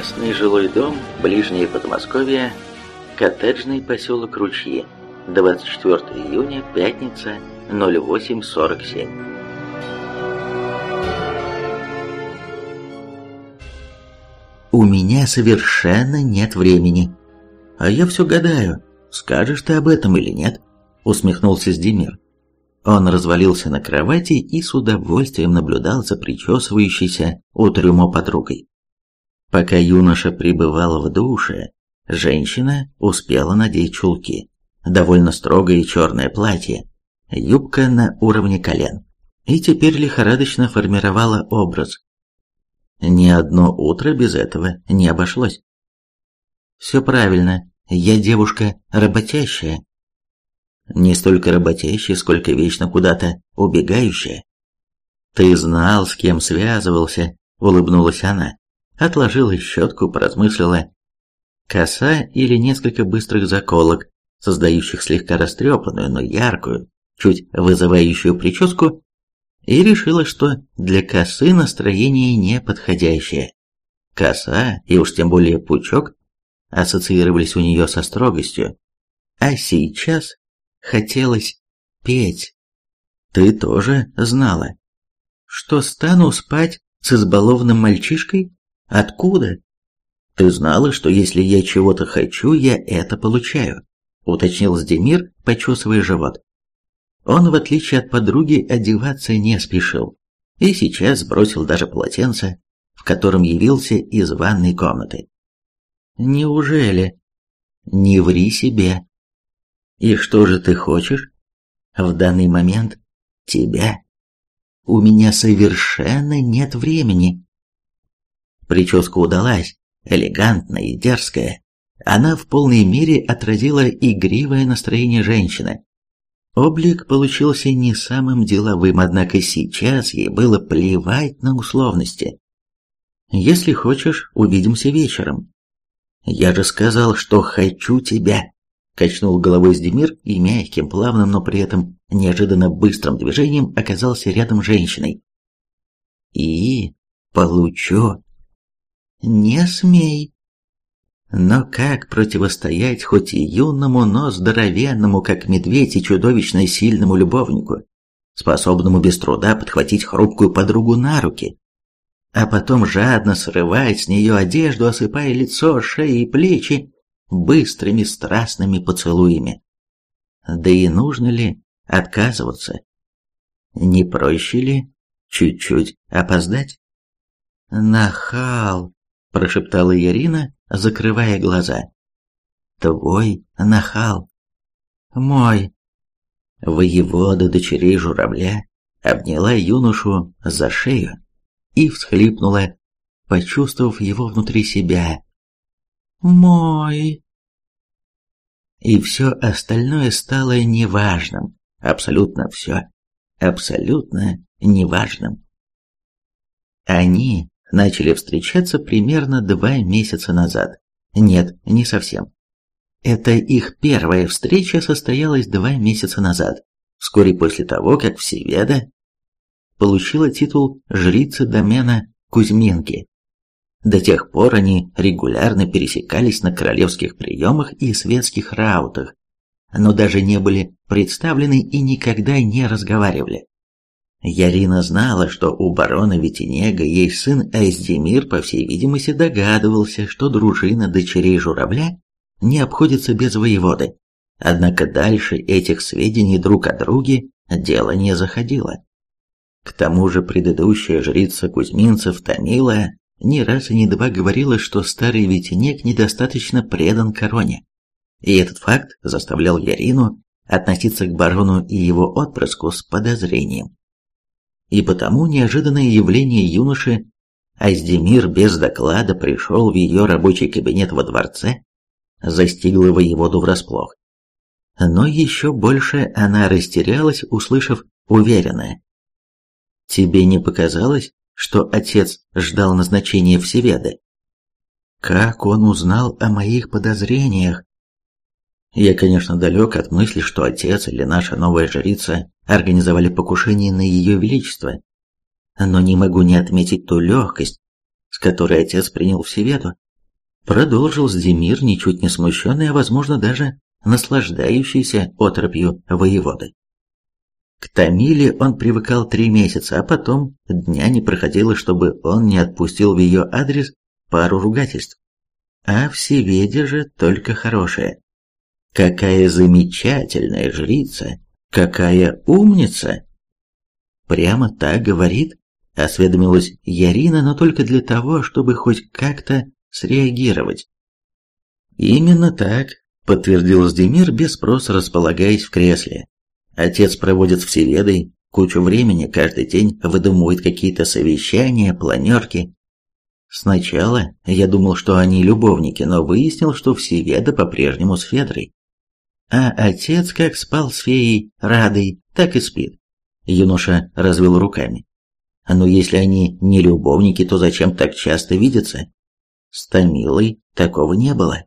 Частный жилой дом, ближнее Подмосковье, коттеджный поселок Ручьи, 24 июня, пятница, 08.47. «У меня совершенно нет времени. А я все гадаю, скажешь ты об этом или нет?» усмехнулся Сдемир. Он развалился на кровати и с удовольствием наблюдал за причесывающейся у трюмо подругой. Пока юноша пребывал в душе, женщина успела надеть чулки, довольно строгое черное платье, юбка на уровне колен, и теперь лихорадочно формировала образ. Ни одно утро без этого не обошлось. «Все правильно, я девушка работящая». «Не столько работящая, сколько вечно куда-то убегающая». «Ты знал, с кем связывался», — улыбнулась она отложила щетку, поразмыслила. Коса или несколько быстрых заколок, создающих слегка растрепанную, но яркую, чуть вызывающую прическу, и решила, что для косы настроение неподходящее. Коса, и уж тем более пучок, ассоциировались у нее со строгостью. А сейчас хотелось петь. Ты тоже знала, что стану спать с избалованным мальчишкой? Откуда? Ты знала, что если я чего-то хочу, я это получаю, уточнил Сдемир, почесывая живот. Он, в отличие от подруги, одеваться не спешил, и сейчас сбросил даже полотенце, в котором явился из ванной комнаты. Неужели? Не ври себе. И что же ты хочешь? В данный момент тебя. У меня совершенно нет времени. Прическа удалась, элегантная и дерзкая. Она в полной мере отразила игривое настроение женщины. Облик получился не самым деловым, однако сейчас ей было плевать на условности. «Если хочешь, увидимся вечером». «Я же сказал, что хочу тебя», — качнул головой Сдемир и мягким, плавным, но при этом неожиданно быстрым движением оказался рядом с женщиной. «И получу не смей. Но как противостоять хоть и юному, но здоровенному, как медведь, и чудовищно сильному любовнику, способному без труда подхватить хрупкую подругу на руки, а потом жадно срывать с нее одежду, осыпая лицо, шею и плечи быстрыми страстными поцелуями? Да и нужно ли отказываться? Не проще ли чуть-чуть опоздать? Нахал! – прошептала Ирина, закрывая глаза. «Твой нахал». «Мой». Воевода дочерей журавля обняла юношу за шею и всхлипнула, почувствовав его внутри себя. «Мой». И все остальное стало неважным, абсолютно все, абсолютно неважным. Они начали встречаться примерно два месяца назад. Нет, не совсем. Это их первая встреча состоялась два месяца назад, вскоре после того, как Всеведа получила титул жрицы домена Кузьминки. До тех пор они регулярно пересекались на королевских приемах и светских раутах, но даже не были представлены и никогда не разговаривали. Ярина знала, что у барона Витинега есть сын Айздемир, по всей видимости, догадывался, что дружина дочерей журавля не обходится без воеводы. Однако дальше этих сведений друг о друге дело не заходило. К тому же предыдущая жрица Кузьминцев Томила не раз и не два говорила, что старый Витинек недостаточно предан короне. И этот факт заставлял Ярину относиться к барону и его отпрыску с подозрением и потому неожиданное явление юноши Аздемир без доклада пришел в ее рабочий кабинет во дворце, застигла воеводу врасплох. Но еще больше она растерялась, услышав уверенное Тебе не показалось, что отец ждал назначения Всеведы? Как он узнал о моих подозрениях? Я, конечно, далек от мысли, что отец или наша новая жрица организовали покушение на ее величество. Но не могу не отметить ту легкость, с которой отец принял Всеведу. Продолжил Сдемир, ничуть не смущенный, а, возможно, даже наслаждающийся отропью воеводы. К Тамиле он привыкал три месяца, а потом дня не проходило, чтобы он не отпустил в ее адрес пару ругательств. А в Севеде же только хорошее. Какая замечательная жрица! Какая умница! Прямо так говорит, осведомилась Ярина, но только для того, чтобы хоть как-то среагировать. Именно так, подтвердил Сдемир без спроса, располагаясь в кресле. Отец проводит всеведой кучу времени, каждый день выдумывает какие-то совещания, планерки. Сначала я думал, что они любовники, но выяснил, что Всеведа по-прежнему с Федрой. А отец как спал с феей Радой, так и спит. Юноша развел руками. Но если они не любовники, то зачем так часто видятся? С Томилой такого не было.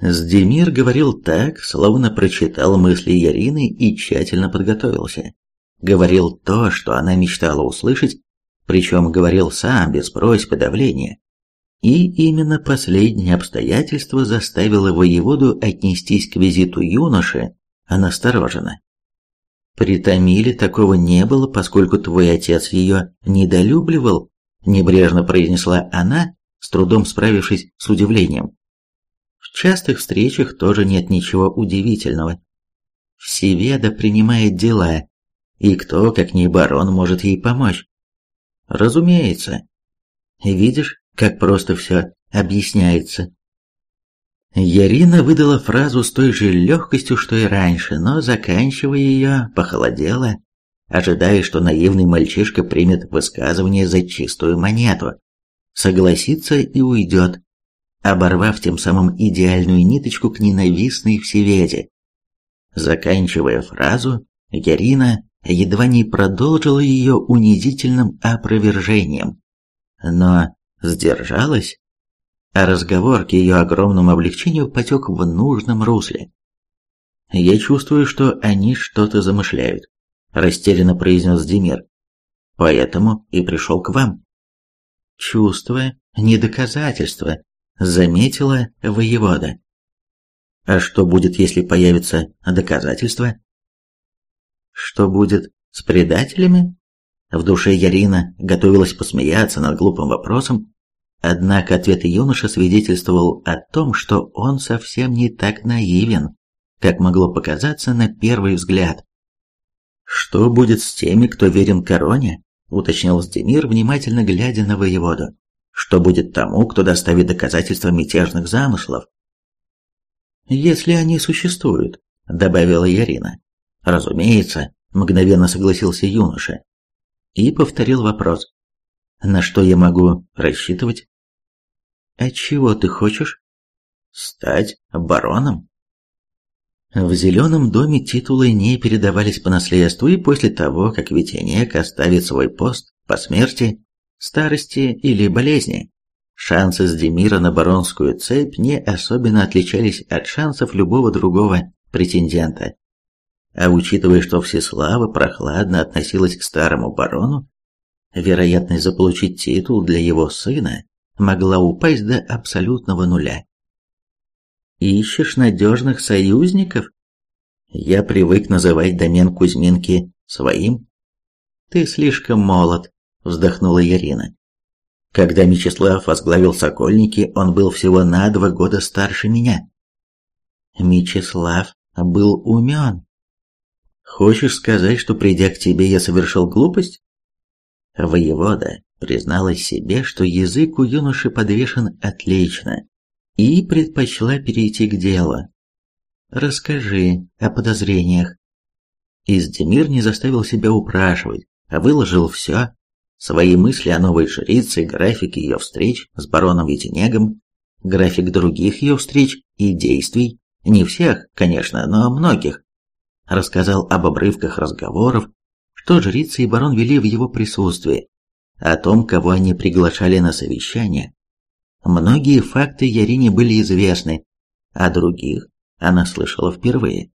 Сдемир говорил так, словно прочитал мысли Ярины и тщательно подготовился. Говорил то, что она мечтала услышать, причем говорил сам, без просьб и давления. И именно последнее обстоятельство заставило воеводу отнестись к визиту юноши настороженно. При Томиле такого не было, поскольку твой отец ее недолюбливал, небрежно произнесла она, с трудом справившись с удивлением. В частых встречах тоже нет ничего удивительного. Всеведа принимает дела, и кто, как не барон, может ей помочь? Разумеется. Видишь, как просто все объясняется. Ярина выдала фразу с той же легкостью, что и раньше, но, заканчивая ее, похолодела, ожидая, что наивный мальчишка примет высказывание за чистую монету, согласится и уйдет, оборвав тем самым идеальную ниточку к ненавистной всеведе. Заканчивая фразу, Ярина едва не продолжила ее унизительным опровержением, но сдержалась, а разговор к ее огромному облегчению потек в нужном русле. «Я чувствую, что они что-то замышляют», – растерянно произнес Демир. «Поэтому и пришел к вам». «Чувство, не доказательство», заметила воевода. А что будет, если появится доказательства? Что будет с предателями? В душе Ярина готовилась посмеяться над глупым вопросом, однако ответ юноши свидетельствовал о том, что он совсем не так наивен, как могло показаться на первый взгляд. «Что будет с теми, кто верен короне?» — уточнил Сдемир, внимательно глядя на воеводу. Что будет тому, кто доставит доказательства мятежных замыслов? «Если они существуют», — добавила Ярина. «Разумеется», — мгновенно согласился юноша. И повторил вопрос. «На что я могу рассчитывать?» «А чего ты хочешь?» «Стать бароном». В зеленом доме титулы не передавались по наследству, и после того, как Ветенек оставит свой пост по смерти, старости или болезни. Шансы с Демира на баронскую цепь не особенно отличались от шансов любого другого претендента. А учитывая, что Всеслава прохладно относилась к старому барону, вероятность заполучить титул для его сына могла упасть до абсолютного нуля. «Ищешь надежных союзников?» Я привык называть домен Кузьминки своим. «Ты слишком молод», вздохнула Ярина. Когда Мечислав возглавил Сокольники, он был всего на два года старше меня. Мечислав был умен. Хочешь сказать, что придя к тебе, я совершил глупость? Воевода призналась себе, что язык у юноши подвешен отлично, и предпочла перейти к делу. Расскажи о подозрениях. Издемир не заставил себя упрашивать, а выложил все, Свои мысли о новой жрице, график ее встреч с бароном Ветенегом, график других ее встреч и действий, не всех, конечно, но многих. Рассказал об обрывках разговоров, что жрица и барон вели в его присутствии, о том, кого они приглашали на совещание. Многие факты Ярине были известны, а других она слышала впервые.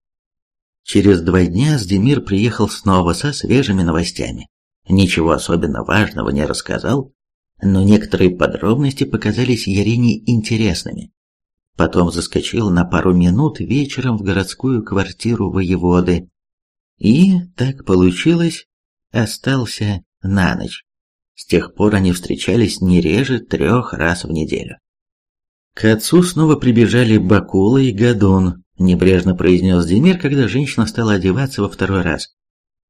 Через два дня Сдемир приехал снова со свежими новостями. Ничего особенно важного не рассказал, но некоторые подробности показались Ярине интересными. Потом заскочил на пару минут вечером в городскую квартиру воеводы. И, так получилось, остался на ночь. С тех пор они встречались не реже трех раз в неделю. К отцу снова прибежали Бакула и Гадун, небрежно произнес Демир, когда женщина стала одеваться во второй раз.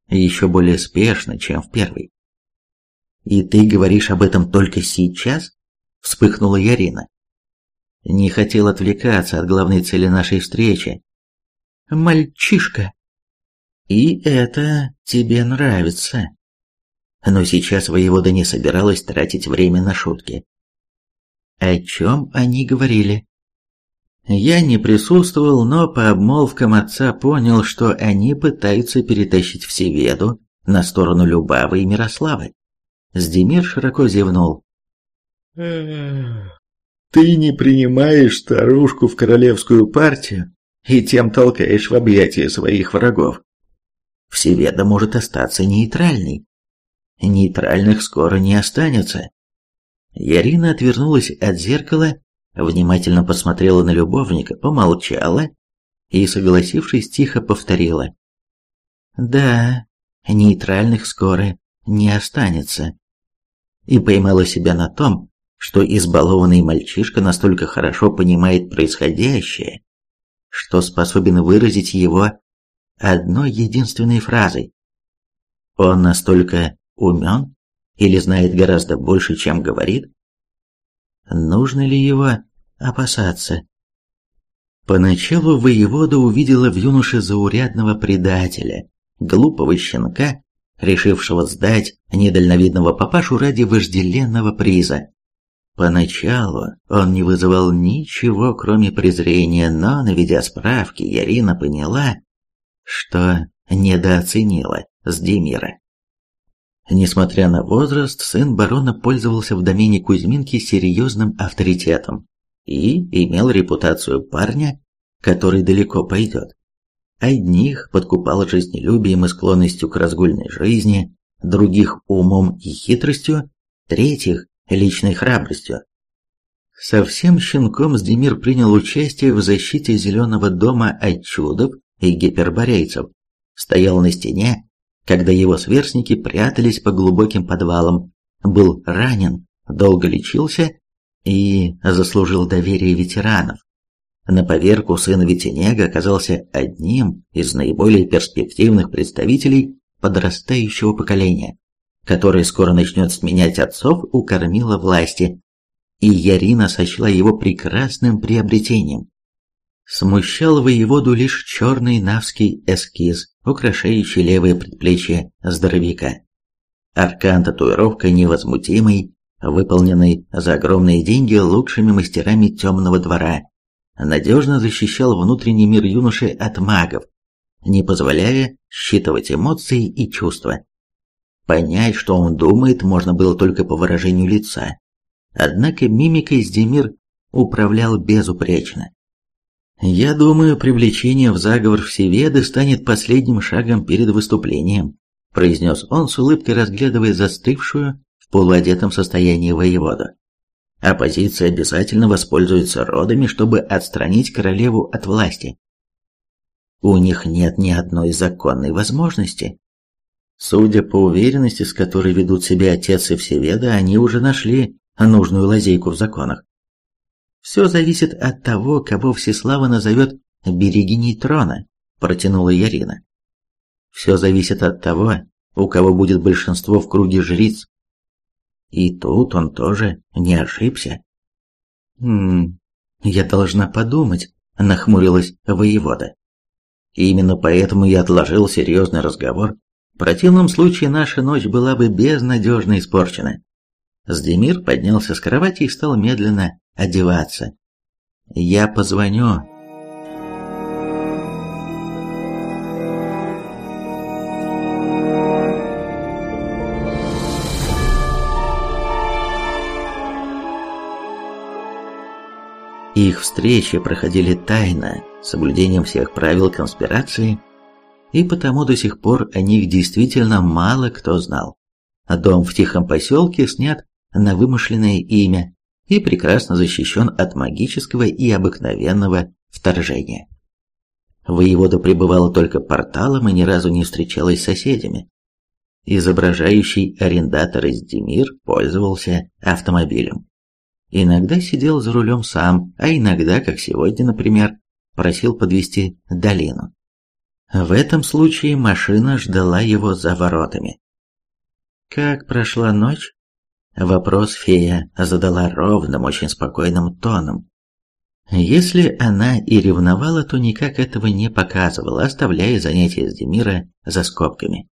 Еще более спешно, чем в первый. «И ты говоришь об этом только сейчас?» – вспыхнула Ярина. Не хотел отвлекаться от главной цели нашей встречи. «Мальчишка!» «И это тебе нравится?» Но сейчас воевода не собиралась тратить время на шутки. О чем они говорили? Я не присутствовал, но по обмолвкам отца понял, что они пытаются перетащить Всеведу на сторону Любавы и Мирославы. Сдемир широко зевнул. «Ты не принимаешь старушку в королевскую партию и тем толкаешь в объятия своих врагов. Всеведа может остаться нейтральной. Нейтральных скоро не останется. Ярина отвернулась от зеркала, внимательно посмотрела на любовника, помолчала и, согласившись, тихо повторила. «Да, нейтральных скоро не останется». И поймала себя на том, что избалованный мальчишка настолько хорошо понимает происходящее, что способен выразить его одной единственной фразой. Он настолько умен или знает гораздо больше, чем говорит? Нужно ли его опасаться? Поначалу воевода увидела в юноше заурядного предателя, глупого щенка, решившего сдать недальновидного папашу ради вожделенного приза. Поначалу он не вызывал ничего, кроме презрения, но, наведя справки, Ярина поняла, что недооценила Сдемира. Несмотря на возраст, сын барона пользовался в домене Кузьминки серьезным авторитетом и имел репутацию парня, который далеко пойдет. Одних подкупал жизнелюбием и склонностью к разгульной жизни, других умом и хитростью, третьих – личной храбростью. Совсем щенком Сдемир принял участие в защите Зеленого дома от чудов и гиперборейцев, стоял на стене когда его сверстники прятались по глубоким подвалам, был ранен, долго лечился и заслужил доверие ветеранов. На поверку сын Витинега оказался одним из наиболее перспективных представителей подрастающего поколения, которое скоро начнет сменять отцов у кормила власти, и Ярина сочла его прекрасным приобретением. Смущал воеводу лишь черный навский эскиз, украшающий левое предплечье здоровяка. Аркан-татуировка невозмутимый, выполненный за огромные деньги лучшими мастерами темного двора, надежно защищал внутренний мир юноши от магов, не позволяя считывать эмоции и чувства. Понять, что он думает, можно было только по выражению лица. Однако мимикой Сдемир управлял безупречно. Я думаю, привлечение в заговор Всеведы станет последним шагом перед выступлением, произнес он с улыбкой, разглядывая застывшую в полуодетом состоянии воеводу. Оппозиция обязательно воспользуется родами, чтобы отстранить королеву от власти. У них нет ни одной законной возможности. Судя по уверенности, с которой ведут себя отец и Всеведа, они уже нашли нужную лазейку в законах. Все зависит от того, кого Всеслава назовет «берегиней трона», протянула Ярина. Все зависит от того, у кого будет большинство в круге жриц. И тут он тоже не ошибся. «Хм, я должна подумать», — нахмурилась воевода. Именно поэтому я отложил серьезный разговор. В противном случае наша ночь была бы безнадежно испорчена. Сдемир поднялся с кровати и стал медленно одеваться. «Я позвоню», Их встречи проходили тайно, соблюдением всех правил конспирации и потому до сих пор о них действительно мало кто знал. Дом в тихом поселке снят на вымышленное имя и прекрасно защищен от магического и обыкновенного вторжения. Воевода пребывала только порталом и ни разу не встречалась с соседями. Изображающий арендатор из Демир пользовался автомобилем. Иногда сидел за рулем сам, а иногда, как сегодня, например, просил подвести долину. В этом случае машина ждала его за воротами. «Как прошла ночь?» Вопрос фея задала ровным, очень спокойным тоном. Если она и ревновала, то никак этого не показывала, оставляя занятия с Демира за скобками.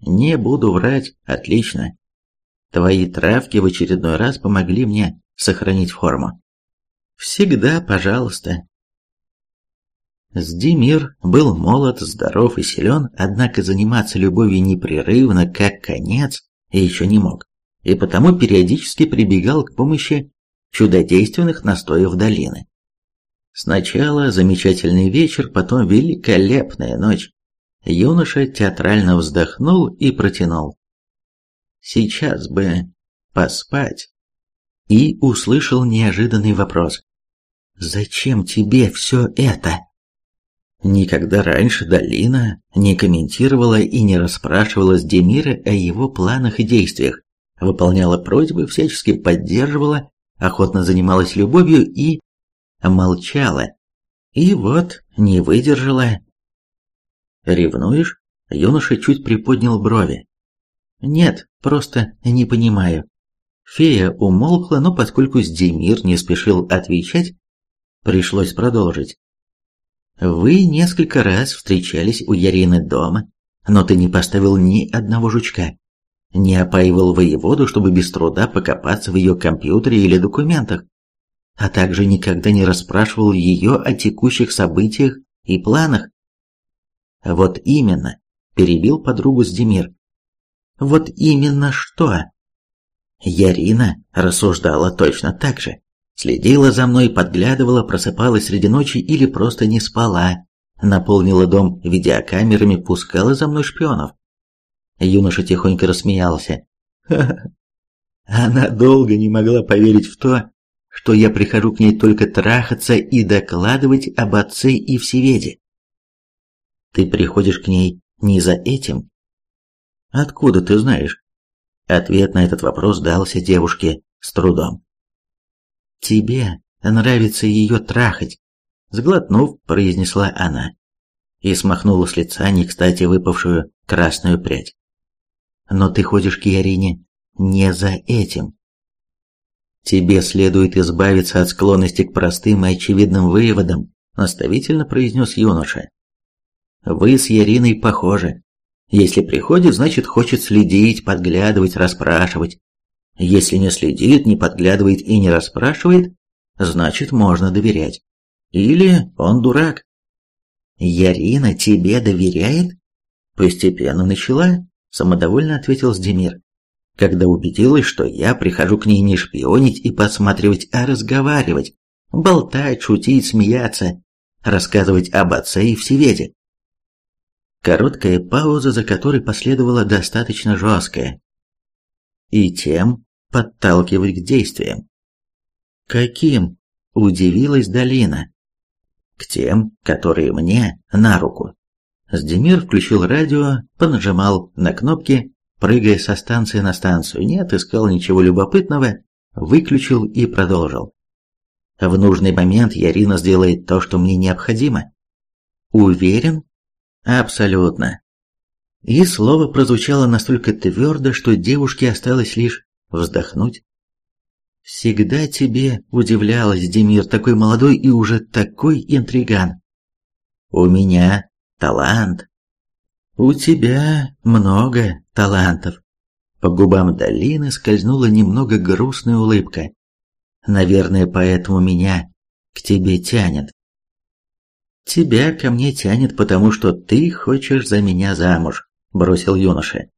«Не буду врать, отлично. Твои травки в очередной раз помогли мне сохранить форму. Всегда пожалуйста. Сдимир был молод, здоров и силен, однако заниматься любовью непрерывно, как конец, еще не мог, и потому периодически прибегал к помощи чудодейственных настоев долины. Сначала замечательный вечер, потом великолепная ночь. Юноша театрально вздохнул и протянул. Сейчас бы поспать. И услышал неожиданный вопрос. «Зачем тебе все это?» Никогда раньше Долина не комментировала и не расспрашивала с Демира о его планах и действиях, выполняла просьбы, всячески поддерживала, охотно занималась любовью и молчала. И вот не выдержала. «Ревнуешь?» Юноша чуть приподнял брови. «Нет, просто не понимаю». Фея умолкла, но поскольку Сдемир не спешил отвечать, пришлось продолжить. «Вы несколько раз встречались у Ярины дома, но ты не поставил ни одного жучка, не опаивал воеводу, чтобы без труда покопаться в ее компьютере или документах, а также никогда не расспрашивал ее о текущих событиях и планах. Вот именно, перебил подругу Сдемир. Вот именно что? Ярина рассуждала точно так же. Следила за мной, подглядывала, просыпалась среди ночи или просто не спала. Наполнила дом видеокамерами, пускала за мной шпионов. Юноша тихонько рассмеялся. Она долго не могла поверить в то, что я прихожу к ней только трахаться и докладывать об отце и всеведе. Ты приходишь к ней не за этим, Откуда ты знаешь? Ответ на этот вопрос дался девушке с трудом. Тебе нравится ее трахать, сглотнув, произнесла она и смахнула с лица не кстати выпавшую красную прядь. Но ты ходишь к Ярине не за этим. Тебе следует избавиться от склонности к простым и очевидным выводам, наставительно произнес юноша. Вы с Яриной похожи. Если приходит, значит хочет следить, подглядывать, расспрашивать. Если не следит, не подглядывает и не расспрашивает, значит можно доверять. Или он дурак. Ярина тебе доверяет? Постепенно начала, самодовольно ответил Сдемир. Когда убедилась, что я прихожу к ней не шпионить и подсматривать, а разговаривать, болтать, шутить, смеяться, рассказывать об отце и всеведе. Короткая пауза, за которой последовала достаточно жесткая. И тем подталкивать к действиям. Каким? Удивилась Долина. К тем, которые мне на руку. Сдемир включил радио, понажимал на кнопки, прыгая со станции на станцию, не отыскал ничего любопытного, выключил и продолжил. В нужный момент Ярина сделает то, что мне необходимо. Уверен, Абсолютно. И слово прозвучало настолько твердо, что девушке осталось лишь вздохнуть. «Всегда тебе удивлялась, Демир, такой молодой и уже такой интриган. У меня талант. У тебя много талантов». По губам долины скользнула немного грустная улыбка. «Наверное, поэтому меня к тебе тянет. «Тебя ко мне тянет, потому что ты хочешь за меня замуж», – бросил юноша.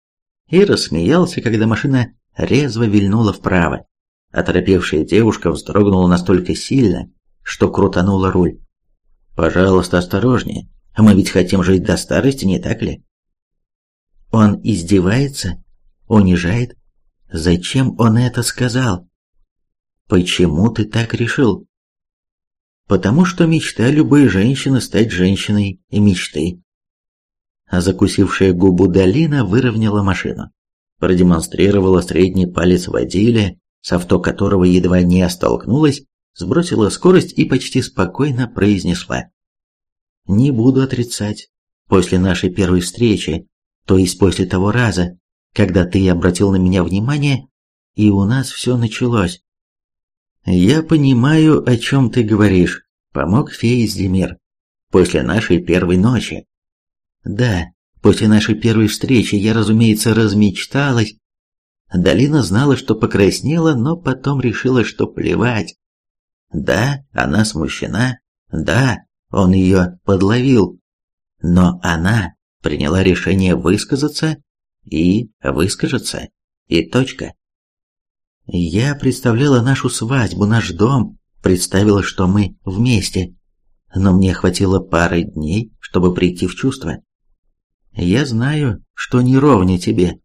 И рассмеялся, когда машина резво вильнула вправо. Оторопевшая девушка вздрогнула настолько сильно, что крутанула руль. «Пожалуйста, осторожнее. Мы ведь хотим жить до старости, не так ли?» Он издевается, унижает. Зачем он это сказал? Почему ты так решил? Потому что мечта любой женщины стать женщиной и мечты. А закусившая губу Долина выровняла машину, продемонстрировала средний палец водиле, с авто которого едва не столкнулась, сбросила скорость и почти спокойно произнесла. «Не буду отрицать. После нашей первой встречи, то есть после того раза, когда ты обратил на меня внимание, и у нас все началось. «Я понимаю, о чем ты говоришь», — помог фея Здемир. «После нашей первой ночи». «Да, после нашей первой встречи я, разумеется, размечталась». Долина знала, что покраснела, но потом решила, что плевать. Да, она смущена, да, он ее подловил, но она приняла решение высказаться и выскажется, и точка. Я представляла нашу свадьбу, наш дом, представила, что мы вместе, но мне хватило пары дней, чтобы прийти в чувство. Я знаю, что не ровня тебе.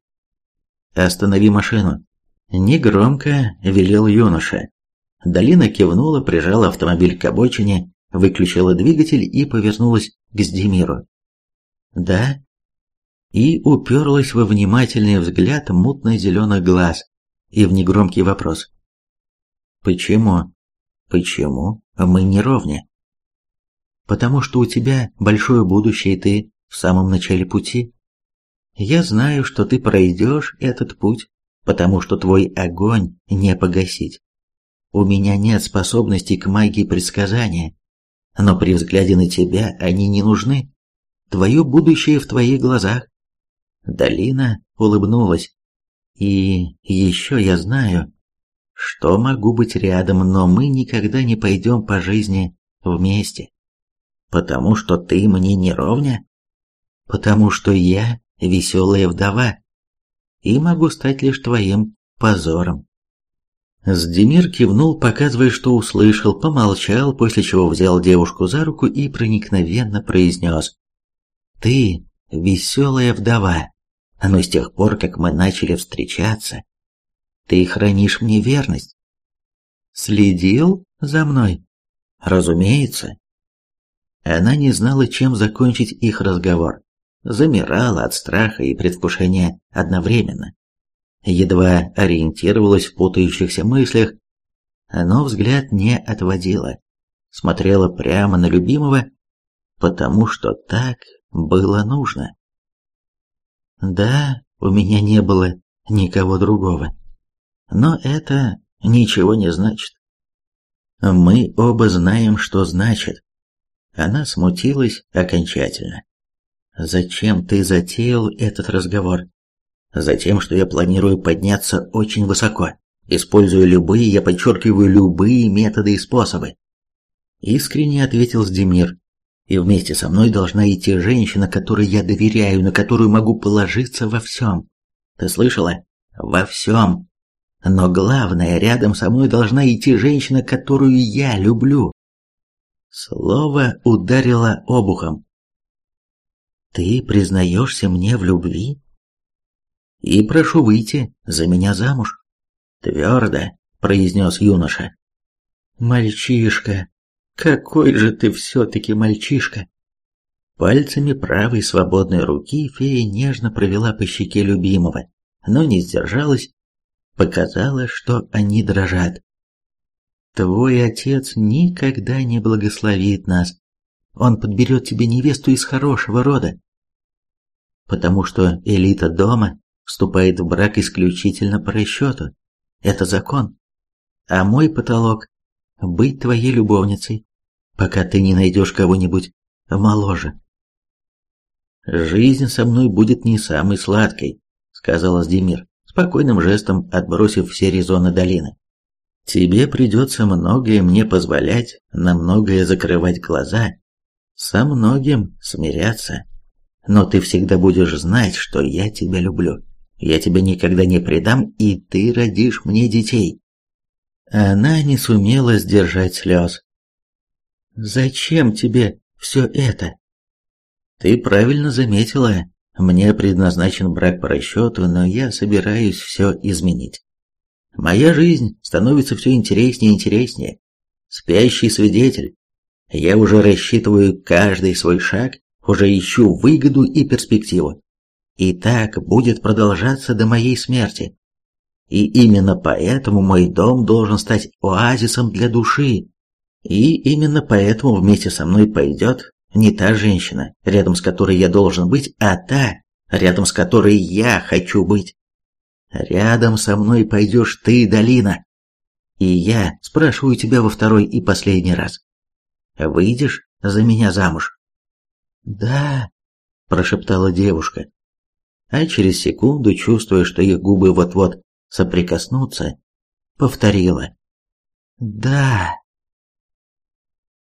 Останови машину. Негромко велел юноша. Долина кивнула, прижала автомобиль к обочине, выключила двигатель и повернулась к Сдемиру. «Да?» И уперлась во внимательный взгляд мутно-зеленых глаз и в негромкий вопрос. «Почему? Почему мы не ровня?» «Потому что у тебя большое будущее, и ты в самом начале пути. Я знаю, что ты пройдешь этот путь, потому что твой огонь не погасить. У меня нет способностей к магии предсказания, но при взгляде на тебя они не нужны. Твое будущее в твоих глазах. Долина улыбнулась. И еще я знаю, что могу быть рядом, но мы никогда не пойдем по жизни вместе. Потому что ты мне не ровня? Потому что я веселая вдова и могу стать лишь твоим позором. Сдемир кивнул, показывая, что услышал, помолчал, после чего взял девушку за руку и проникновенно произнес. «Ты веселая вдова, но с тех пор, как мы начали встречаться, ты хранишь мне верность. Следил за мной? Разумеется. Она не знала, чем закончить их разговор. Замирала от страха и предвкушения одновременно. Едва ориентировалась в путающихся мыслях, но взгляд не отводила. Смотрела прямо на любимого, потому что так было нужно. Да, у меня не было никого другого. Но это ничего не значит. Мы оба знаем, что значит. Она смутилась окончательно. Зачем ты затеял этот разговор? Затем, что я планирую подняться очень высоко, используя любые, я подчеркиваю, любые методы и способы. Искренне ответил Сдемир. И вместе со мной должна идти женщина, которой я доверяю, на которую могу положиться во всем. Ты слышала? Во всем. Но главное, рядом со мной должна идти женщина, которую я люблю. Слово ударило обухом. Ты признаешься мне в любви? И прошу выйти за меня замуж. Твердо произнес юноша. Мальчишка, какой же ты все-таки мальчишка! Пальцами правой свободной руки фея нежно провела по щеке любимого, но не сдержалась, показала, что они дрожат. Твой отец никогда не благословит нас. Он подберет тебе невесту из хорошего рода. Потому что элита дома вступает в брак исключительно по расчету. Это закон. А мой потолок — быть твоей любовницей пока ты не найдешь кого-нибудь моложе. «Жизнь со мной будет не самой сладкой», — сказал Аздемир, спокойным жестом отбросив все резоны долины. «Тебе придется многое мне позволять, на многое закрывать глаза, со многим смиряться. Но ты всегда будешь знать, что я тебя люблю. Я тебя никогда не предам, и ты родишь мне детей». Она не сумела сдержать слез. Зачем тебе все это? Ты правильно заметила. Мне предназначен брак по расчету, но я собираюсь все изменить. Моя жизнь становится все интереснее и интереснее. Спящий свидетель. Я уже рассчитываю каждый свой шаг, уже ищу выгоду и перспективу. И так будет продолжаться до моей смерти. И именно поэтому мой дом должен стать оазисом для души. И именно поэтому вместе со мной пойдет не та женщина, рядом с которой я должен быть, а та, рядом с которой я хочу быть. Рядом со мной пойдешь ты, Долина. И я спрашиваю тебя во второй и последний раз. Выйдешь за меня замуж? Да, прошептала девушка. А через секунду, чувствуя, что их губы вот-вот соприкоснутся, повторила. Да.